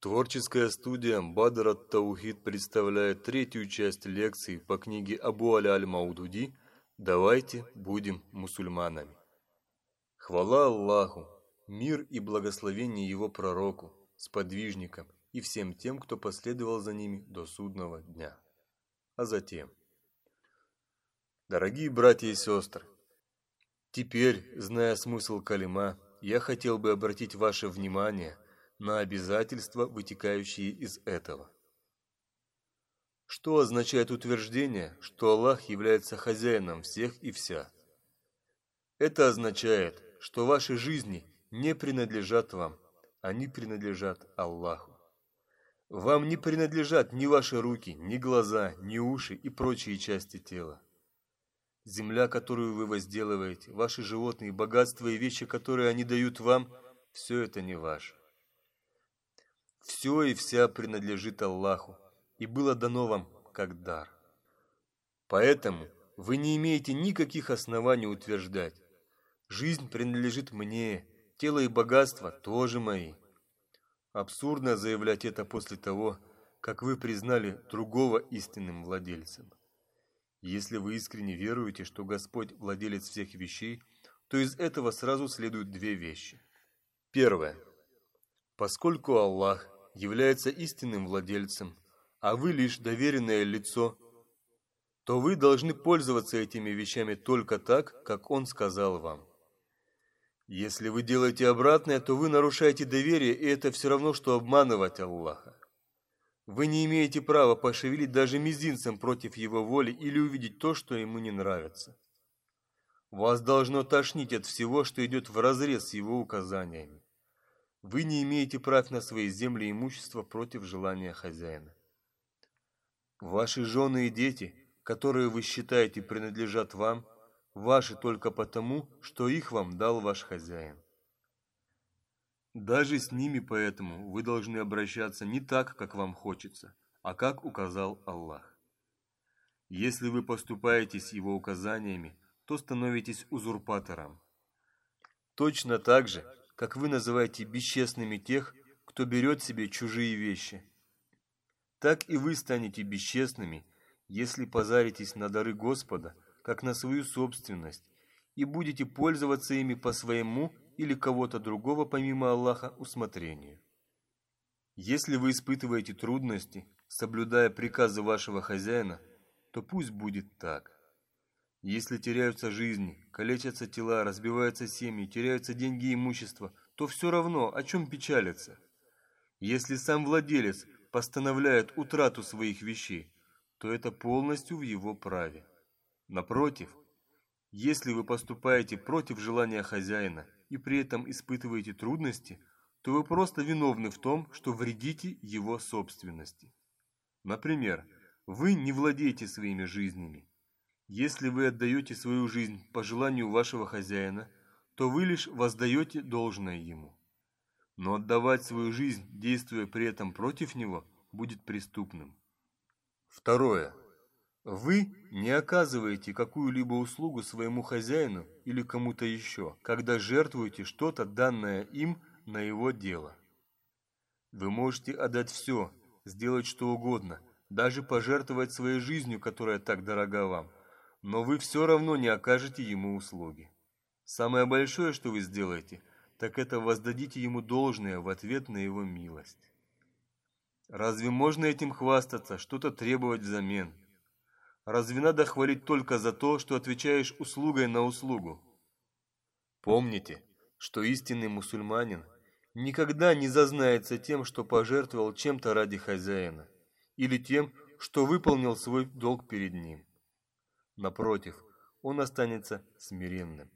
Творческая студия Бадр таухид представляет третью часть лекции по книге Абу Аля Аль-Маудуди «Давайте будем мусульманами». Хвала Аллаху, мир и благословение Его пророку, сподвижникам и всем тем, кто последовал за ними до судного дня. А затем, дорогие братья и сестры, теперь, зная смысл калима, я хотел бы обратить ваше внимание – на обязательства, вытекающие из этого. Что означает утверждение, что Аллах является хозяином всех и вся? Это означает, что ваши жизни не принадлежат вам, они принадлежат Аллаху. Вам не принадлежат ни ваши руки, ни глаза, ни уши и прочие части тела. Земля, которую вы возделываете, ваши животные, богатства и вещи, которые они дают вам, все это не ваше. Все и вся принадлежит Аллаху и было дано вам как дар. Поэтому вы не имеете никаких оснований утверждать, жизнь принадлежит мне, тело и богатство тоже мои. Абсурдно заявлять это после того, как вы признали другого истинным владельцем. Если вы искренне веруете, что Господь владелец всех вещей, то из этого сразу следуют две вещи. Первое. Поскольку Аллах является истинным владельцем, а вы лишь доверенное лицо, то вы должны пользоваться этими вещами только так, как Он сказал вам. Если вы делаете обратное, то вы нарушаете доверие, и это все равно, что обманывать Аллаха. Вы не имеете права пошевелить даже мизинцем против Его воли или увидеть то, что Ему не нравится. Вас должно тошнить от всего, что идет вразрез с Его указаниями. Вы не имеете прав на свои земли и имущество против желания хозяина. Ваши жены и дети, которые вы считаете принадлежат вам, ваши только потому, что их вам дал ваш хозяин. Даже с ними поэтому вы должны обращаться не так, как вам хочется, а как указал Аллах. Если вы поступаете с его указаниями, то становитесь узурпатором. Точно так же, как вы называете бесчестными тех, кто берет себе чужие вещи. Так и вы станете бесчестными, если позаритесь на дары Господа, как на свою собственность, и будете пользоваться ими по своему или кого-то другого помимо Аллаха усмотрению. Если вы испытываете трудности, соблюдая приказы вашего хозяина, то пусть будет так. Если теряются жизни, калечатся тела, разбиваются семьи, теряются деньги и имущество, то все равно, о чем печалиться. Если сам владелец постановляет утрату своих вещей, то это полностью в его праве. Напротив, если вы поступаете против желания хозяина и при этом испытываете трудности, то вы просто виновны в том, что вредите его собственности. Например, вы не владеете своими жизнями, если вы отдаете свою жизнь по желанию вашего хозяина, то вы лишь воздаете должное ему. Но отдавать свою жизнь, действуя при этом против него, будет преступным. Второе. Вы не оказываете какую-либо услугу своему хозяину или кому-то еще, когда жертвуете что-то, данное им на его дело. Вы можете отдать все, сделать что угодно, даже пожертвовать своей жизнью, которая так дорога вам, но вы все равно не окажете ему услуги. Самое большое, что вы сделаете, так это воздадите ему должное в ответ на его милость. Разве можно этим хвастаться, что-то требовать взамен? Разве надо хвалить только за то, что отвечаешь услугой на услугу? Помните, что истинный мусульманин никогда не зазнается тем, что пожертвовал чем-то ради хозяина, или тем, что выполнил свой долг перед ним. Напротив, он останется смиренным.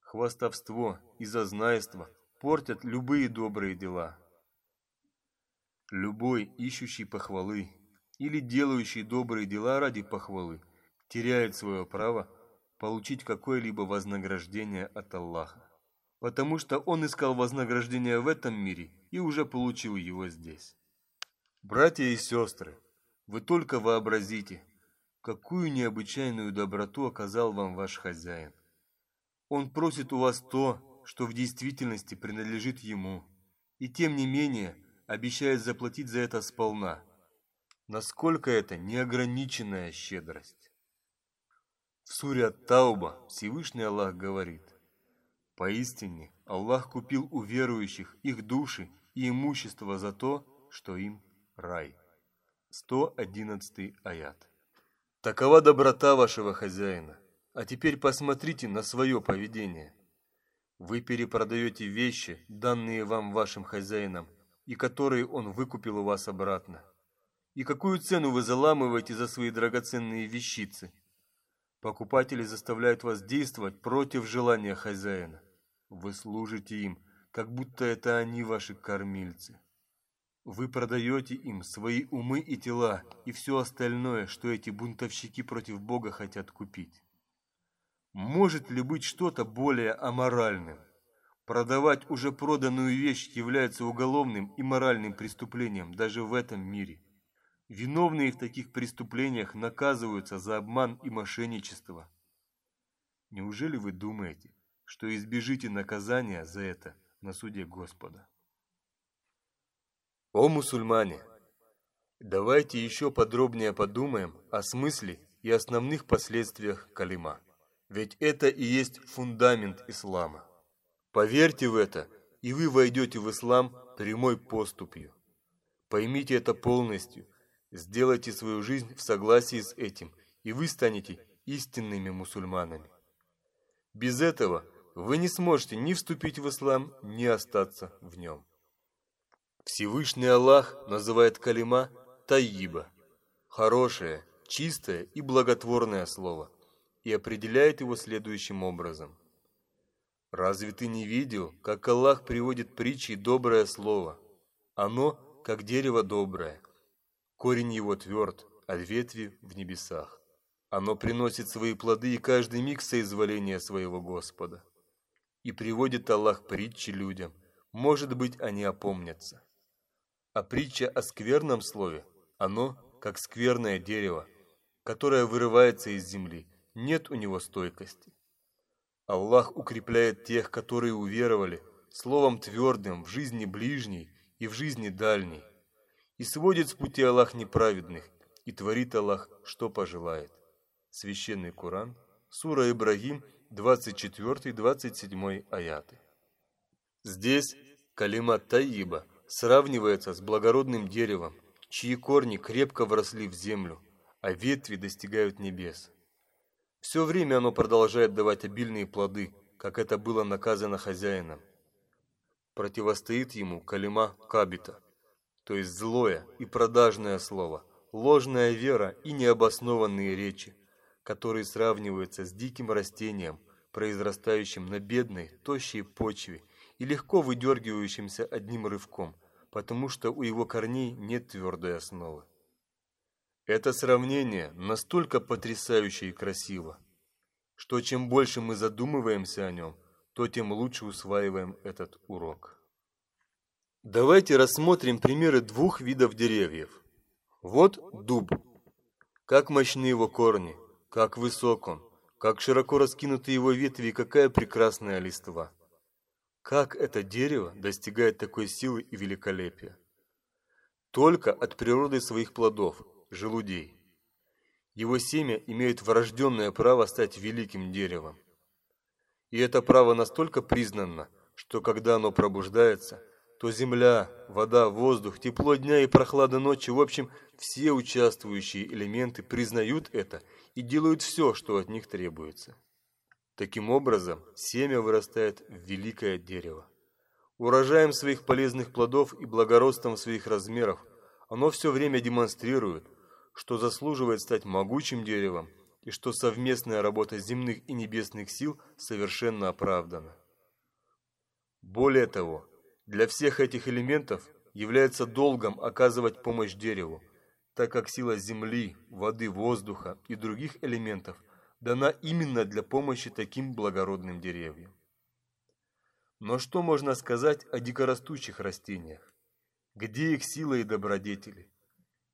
Хвастовство и зазнайство портят любые добрые дела. Любой ищущий похвалы или делающий добрые дела ради похвалы теряет свое право получить какое-либо вознаграждение от Аллаха, потому что он искал вознаграждение в этом мире и уже получил его здесь. Братья и сестры, вы только вообразите, какую необычайную доброту оказал вам ваш хозяин. Он просит у вас то, что в действительности принадлежит ему. и тем не менее обещает заплатить за это сполна. Насколько это неограниченная щедрость? В суре Тауба Всевышний Аллах говорит, «Поистине Аллах купил у верующих их души и имущество за то, что им рай». 111 аят. Такова доброта вашего хозяина. А теперь посмотрите на свое поведение. Вы перепродаете вещи, данные вам вашим хозяином, и которые он выкупил у вас обратно. И какую цену вы заламываете за свои драгоценные вещицы? Покупатели заставляют вас действовать против желания хозяина. Вы служите им, как будто это они ваши кормильцы. Вы продаете им свои умы и тела и все остальное, что эти бунтовщики против Бога хотят купить. Может ли быть что-то более аморальным? Продавать уже проданную вещь является уголовным и моральным преступлением даже в этом мире. Виновные в таких преступлениях наказываются за обман и мошенничество. Неужели вы думаете, что избежите наказания за это на суде Господа? О мусульмане! Давайте еще подробнее подумаем о смысле и основных последствиях калима. Ведь это и есть фундамент ислама. Поверьте в это, и вы войдете в ислам прямой поступью. Поймите это полностью, сделайте свою жизнь в согласии с этим, и вы станете истинными мусульманами. Без этого вы не сможете ни вступить в ислам, ни остаться в нем. Всевышний Аллах называет калима Таиба, хорошее, чистое и благотворное слово и определяет его следующим образом. Разве ты не видел, как Аллах приводит притчи доброе слово? Оно, как дерево доброе. Корень его тверд, а ветви в небесах. Оно приносит свои плоды и каждый миг соизволения своего Господа. И приводит Аллах притчи людям. Может быть, они опомнятся. А притча о скверном слове, оно, как скверное дерево, которое вырывается из земли, нет у него стойкости. Аллах укрепляет тех, которые уверовали, словом твердым в жизни ближней и в жизни дальней, и сводит с пути Аллах неправедных, и творит Аллах, что пожелает. Священный Коран, сура Ибрагим, 24-27 аяты. Здесь калима Таиба сравнивается с благородным деревом, чьи корни крепко вросли в землю, а ветви достигают небес. Все время оно продолжает давать обильные плоды, как это было наказано хозяином. Противостоит ему калима кабита, то есть злое и продажное слово, ложная вера и необоснованные речи, которые сравниваются с диким растением, произрастающим на бедной, тощей почве и легко выдергивающимся одним рывком, потому что у его корней нет твердой основы. Это сравнение настолько потрясающе и красиво, что чем больше мы задумываемся о нем, то тем лучше усваиваем этот урок. Давайте рассмотрим примеры двух видов деревьев. Вот дуб. Как мощны его корни, как высок он, как широко раскинуты его ветви и какая прекрасная листва. Как это дерево достигает такой силы и великолепия? Только от природы своих плодов – желудей. Его семя имеет врожденное право стать великим деревом. И это право настолько признано, что когда оно пробуждается, то земля, вода, воздух, тепло дня и прохлада ночи, в общем, все участвующие элементы признают это и делают все, что от них требуется. Таким образом, семя вырастает в великое дерево. Урожаем своих полезных плодов и благородством своих размеров оно все время демонстрирует, что заслуживает стать могучим деревом и что совместная работа земных и небесных сил совершенно оправдана. Более того, для всех этих элементов является долгом оказывать помощь дереву, так как сила земли, воды, воздуха и других элементов дана именно для помощи таким благородным деревьям. Но что можно сказать о дикорастущих растениях? Где их сила и добродетели?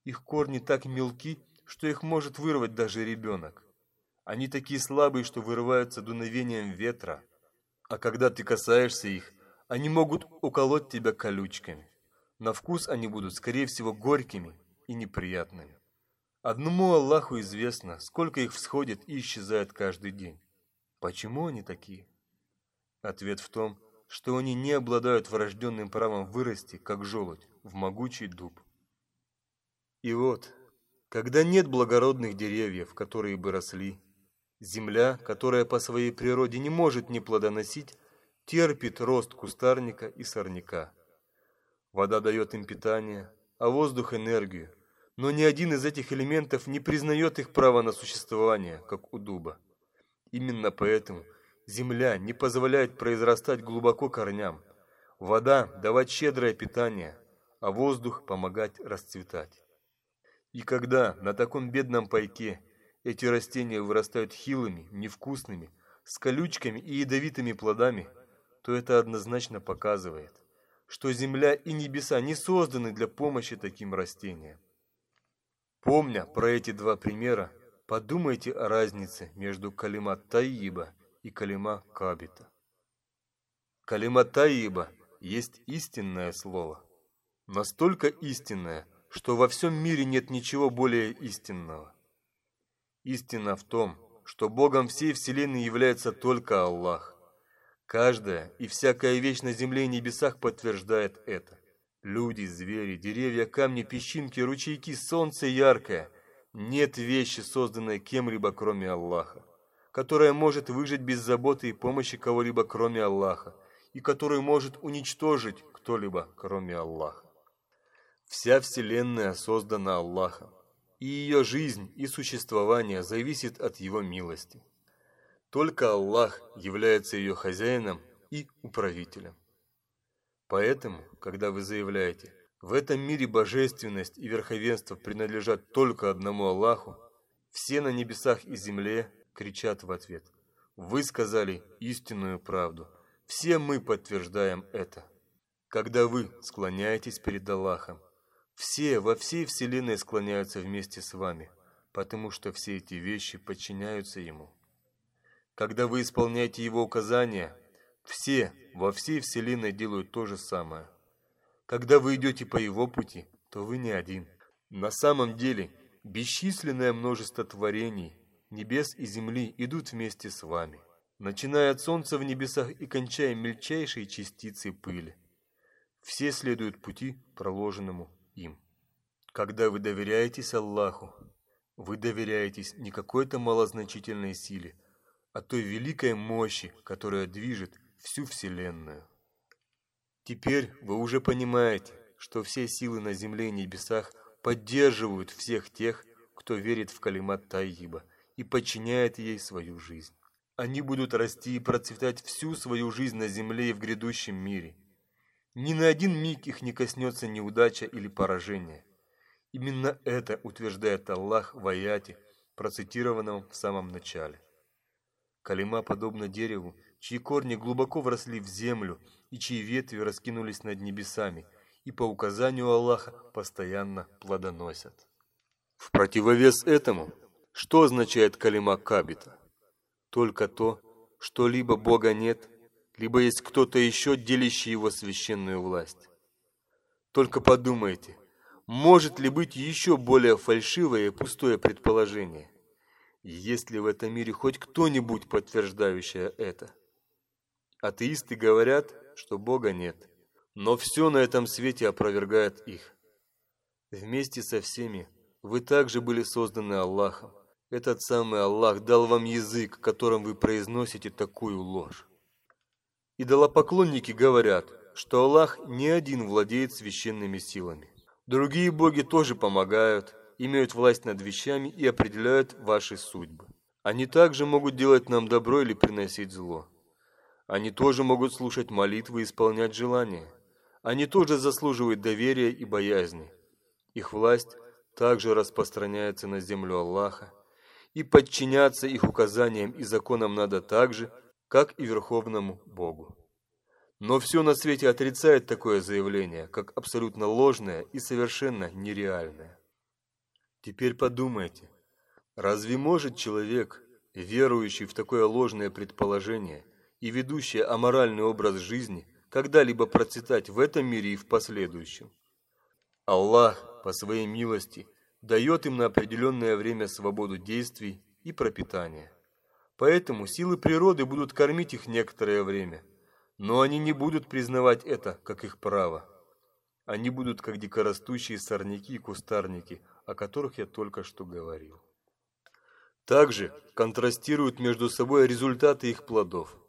Их корни так мелки, что их может вырвать даже ребенок. Они такие слабые, что вырываются дуновением ветра. А когда ты касаешься их, Они могут уколоть тебя колючками. На вкус они будут, скорее всего, горькими и неприятными. Одному Аллаху известно, сколько их всходит и исчезает каждый день. Почему они такие? Ответ в том, что они не обладают врожденным правом вырасти, как желудь, в могучий дуб. И вот, когда нет благородных деревьев, которые бы росли, земля, которая по своей природе не может не плодоносить, терпит рост кустарника и сорняка. Вода дает им питание, а воздух – энергию, но ни один из этих элементов не признает их право на существование, как у дуба. Именно поэтому земля не позволяет произрастать глубоко корням, вода – давать щедрое питание, а воздух – помогать расцветать. И когда на таком бедном пайке эти растения вырастают хилыми, невкусными, с колючками и ядовитыми плодами, то это однозначно показывает, что земля и небеса не созданы для помощи таким растениям. Помня про эти два примера, подумайте о разнице между калима Таиба и калима Кабита. Калима Таиба есть истинное слово. Настолько истинное, что во всем мире нет ничего более истинного. Истина в том, что Богом всей Вселенной является только Аллах. Каждая и всякая вещь на земле и небесах подтверждает это. Люди, звери, деревья, камни, песчинки, ручейки, солнце яркое. Нет вещи, созданной кем-либо, кроме Аллаха, которая может выжить без заботы и помощи кого-либо, кроме Аллаха, и которую может уничтожить кто-либо, кроме Аллаха. Вся Вселенная создана Аллахом, и ее жизнь и существование зависит от Его милости. Только Аллах является ее хозяином и управителем. Поэтому, когда вы заявляете, в этом мире божественность и верховенство принадлежат только одному Аллаху, все на небесах и земле кричат в ответ. Вы сказали истинную правду. Все мы подтверждаем это. Когда вы склоняетесь перед Аллахом, все во всей вселенной склоняются вместе с вами, потому что все эти вещи подчиняются Ему. Когда вы исполняете Его указания, все во всей Вселенной делают то же самое. Когда вы идете по его пути, то вы не один. На самом деле, бесчисленное множество творений, небес и земли идут вместе с вами, начиная от солнца в небесах и кончая мельчайшей частицей пыли. Все следуют пути, проложенному им. Когда вы доверяетесь Аллаху, вы доверяетесь не какой-то малозначительной силе, а той великой мощи, которая движет всю Вселенную. Теперь вы уже понимаете, что все силы на земле и небесах поддерживают всех тех, кто верит в Калимат Таиба и подчиняет ей свою жизнь. Они будут расти и процветать всю свою жизнь на земле и в грядущем мире. Ни на один миг их не коснется неудача или поражение. Именно это утверждает Аллах в аяте, процитированном в самом начале. Калима подобна дереву, чьи корни глубоко вросли в землю и чьи ветви раскинулись над небесами, и по указанию Аллаха постоянно плодоносят. В противовес этому, что означает калима кабита? Только то, что либо Бога нет, либо есть кто-то еще, делящий его священную власть. Только подумайте, может ли быть еще более фальшивое и пустое предположение? Есть ли в этом мире хоть кто-нибудь, подтверждающий это? Атеисты говорят, что Бога нет, но все на этом свете опровергает их. Вместе со всеми вы также были созданы Аллахом. Этот самый Аллах дал вам язык, которым вы произносите такую ложь. Идолопоклонники говорят, что Аллах не один владеет священными силами. Другие боги тоже помогают, имеют власть над вещами и определяют ваши судьбы. Они также могут делать нам добро или приносить зло. Они тоже могут слушать молитвы и исполнять желания. Они тоже заслуживают доверия и боязни. Их власть также распространяется на землю Аллаха, и подчиняться их указаниям и законам надо так же, как и Верховному Богу. Но все на свете отрицает такое заявление, как абсолютно ложное и совершенно нереальное. Теперь подумайте, разве может человек, верующий в такое ложное предположение, и ведущая аморальный образ жизни когда-либо процветать в этом мире и в последующем. Аллах, по своей милости, дает им на определенное время свободу действий и пропитания. Поэтому силы природы будут кормить их некоторое время, но они не будут признавать это как их право. Они будут как дикорастущие сорняки и кустарники, о которых я только что говорил. Также контрастируют между собой результаты их плодов.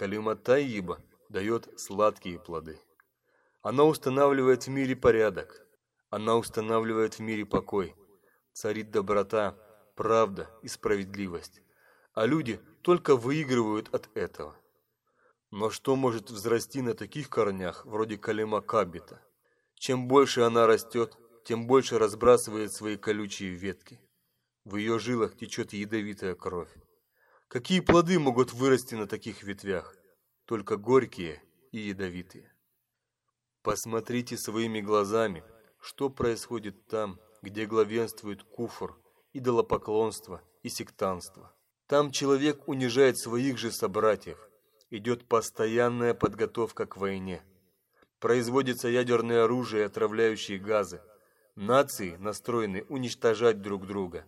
Калима Тайиба дает сладкие плоды. Она устанавливает в мире порядок. Она устанавливает в мире покой. Царит доброта, правда и справедливость. А люди только выигрывают от этого. Но что может взрасти на таких корнях, вроде калима кабита? Чем больше она растет, тем больше разбрасывает свои колючие ветки. В ее жилах течет ядовитая кровь. Какие плоды могут вырасти на таких ветвях? Только горькие и ядовитые. Посмотрите своими глазами, что происходит там, где главенствует куфр, идолопоклонство и сектанство. Там человек унижает своих же собратьев. Идет постоянная подготовка к войне. Производится ядерное оружие и отравляющие газы. Нации настроены уничтожать друг друга.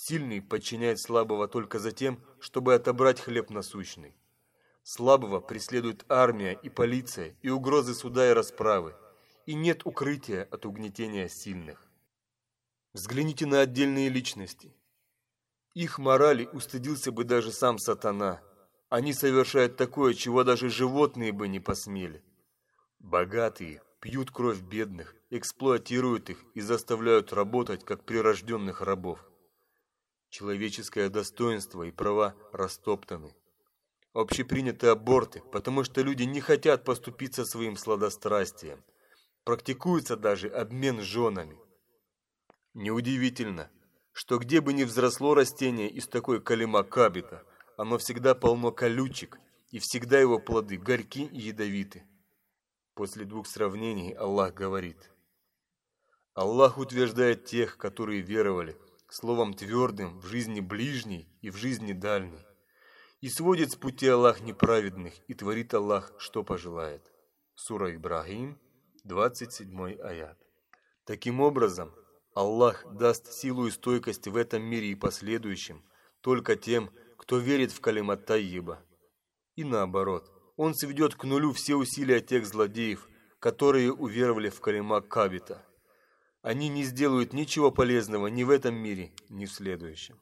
Сильный подчиняет слабого только за тем, чтобы отобрать хлеб насущный. Слабого преследует армия и полиция, и угрозы суда и расправы. И нет укрытия от угнетения сильных. Взгляните на отдельные личности. Их морали устыдился бы даже сам сатана. Они совершают такое, чего даже животные бы не посмели. Богатые пьют кровь бедных, эксплуатируют их и заставляют работать, как прирожденных рабов. Человеческое достоинство и права растоптаны. Общеприняты аборты, потому что люди не хотят поступиться своим сладострастием. Практикуется даже обмен женами. Неудивительно, что где бы ни взросло растение из такой калима кабита, оно всегда полно колючек, и всегда его плоды горьки и ядовиты. После двух сравнений Аллах говорит. Аллах утверждает тех, которые веровали – словом твердым в жизни ближней и в жизни дальней. И сводит с пути Аллах неправедных, и творит Аллах, что пожелает. Сура Ибрагим, 27 аят. Таким образом, Аллах даст силу и стойкость в этом мире и последующем только тем, кто верит в калимат Тайиба. И наоборот, Он сведет к нулю все усилия тех злодеев, которые уверовали в калима Кабита – они не сделают ничего полезного ни в этом мире, ни в следующем.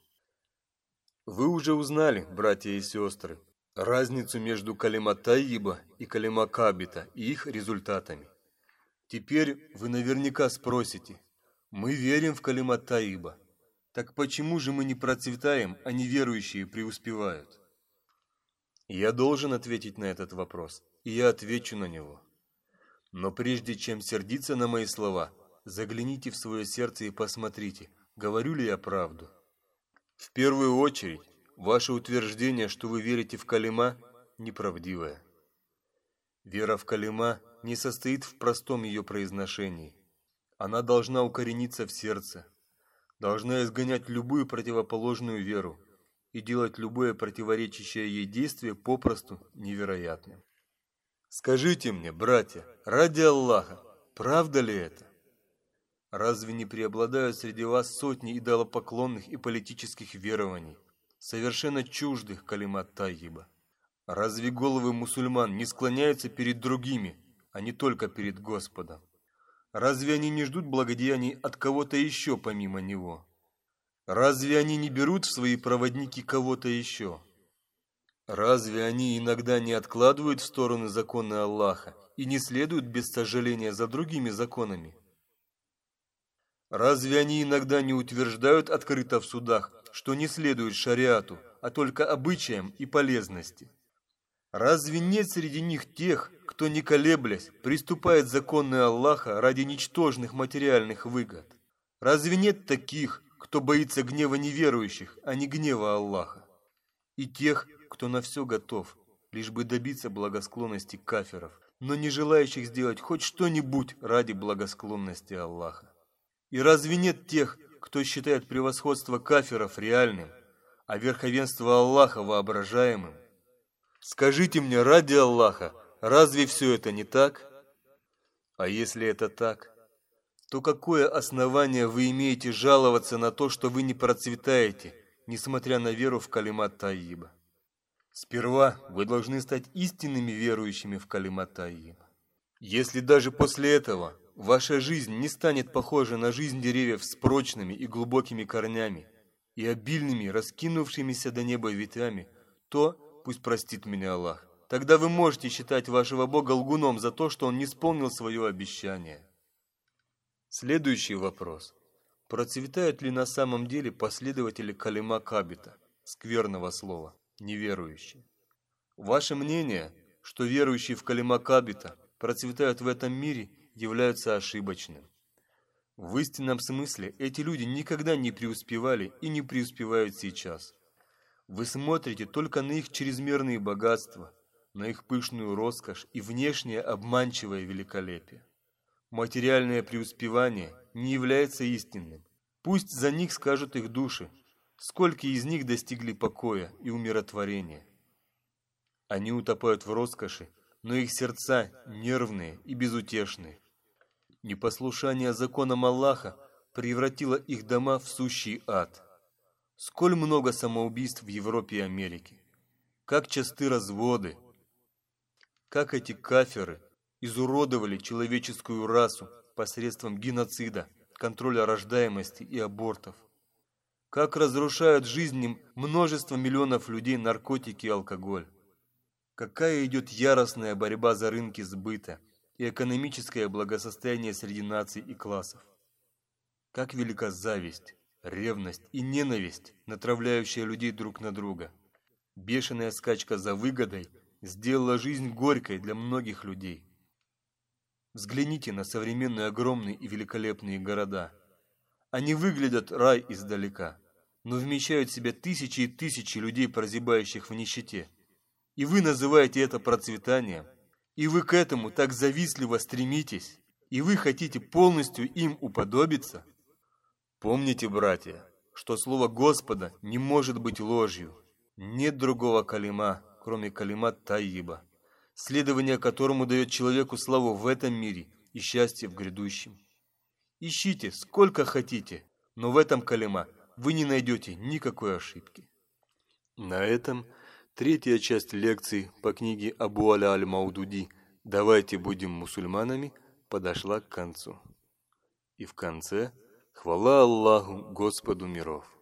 Вы уже узнали, братья и сестры, разницу между Калима Таиба и Калима Кабита и их результатами. Теперь вы наверняка спросите, мы верим в Калима Таиба, так почему же мы не процветаем, а неверующие преуспевают? Я должен ответить на этот вопрос, и я отвечу на него. Но прежде чем сердиться на мои слова – Загляните в свое сердце и посмотрите, говорю ли я правду. В первую очередь, ваше утверждение, что вы верите в Калима, неправдивое. Вера в Калима не состоит в простом ее произношении. Она должна укорениться в сердце, должна изгонять любую противоположную веру и делать любое противоречащее ей действие попросту невероятным. Скажите мне, братья, ради Аллаха, правда ли это? Разве не преобладают среди вас сотни идолопоклонных и политических верований, совершенно чуждых калимат Тайиба? Разве головы мусульман не склоняются перед другими, а не только перед Господом? Разве они не ждут благодеяний от кого-то еще помимо Него? Разве они не берут в свои проводники кого-то еще? Разве они иногда не откладывают в сторону законы Аллаха и не следуют без сожаления за другими законами? Разве они иногда не утверждают открыто в судах, что не следует шариату, а только обычаям и полезности? Разве нет среди них тех, кто, не колеблясь, приступает законы Аллаха ради ничтожных материальных выгод? Разве нет таких, кто боится гнева неверующих, а не гнева Аллаха? И тех, кто на все готов, лишь бы добиться благосклонности кафиров, но не желающих сделать хоть что-нибудь ради благосклонности Аллаха? И разве нет тех, кто считает превосходство кафиров реальным, а верховенство Аллаха воображаемым? Скажите мне ради Аллаха, разве все это не так? А если это так, то какое основание вы имеете жаловаться на то, что вы не процветаете, несмотря на веру в Калимат Таиба? Сперва вы должны стать истинными верующими в Калимат Таиба. Если даже после этого ваша жизнь не станет похожа на жизнь деревьев с прочными и глубокими корнями и обильными, раскинувшимися до неба ветвями, то, пусть простит меня Аллах, тогда вы можете считать вашего Бога лгуном за то, что Он не исполнил свое обещание. Следующий вопрос. Процветают ли на самом деле последователи Калима Кабита, скверного слова, неверующие? Ваше мнение, что верующие в Калима Кабита процветают в этом мире, являются ошибочным. В истинном смысле эти люди никогда не преуспевали и не преуспевают сейчас. Вы смотрите только на их чрезмерные богатства, на их пышную роскошь и внешнее обманчивое великолепие. Материальное преуспевание не является истинным. Пусть за них скажут их души, сколько из них достигли покоя и умиротворения. Они утопают в роскоши, но их сердца нервные и безутешные. Непослушание законам Аллаха превратило их дома в сущий ад. Сколь много самоубийств в Европе и Америке. Как часты разводы. Как эти каферы изуродовали человеческую расу посредством геноцида, контроля рождаемости и абортов. Как разрушают жизнь множество миллионов людей наркотики и алкоголь. Какая идет яростная борьба за рынки сбыта и экономическое благосостояние среди наций и классов. Как велика зависть, ревность и ненависть, натравляющая людей друг на друга. Бешеная скачка за выгодой сделала жизнь горькой для многих людей. Взгляните на современные огромные и великолепные города. Они выглядят рай издалека, но вмещают в себя тысячи и тысячи людей, прозябающих в нищете. И вы называете это процветанием. И вы к этому так завистливо стремитесь. И вы хотите полностью им уподобиться. Помните, братья, что слово Господа не может быть ложью. Нет другого калима, кроме калима Таиба следование которому дает человеку славу в этом мире и счастье в грядущем. Ищите сколько хотите, но в этом калима вы не найдете никакой ошибки. На этом третья часть лекции по книге Абу Аля Аль-Маудуди «Давайте будем мусульманами» подошла к концу. И в конце хвала Аллаху Господу миров.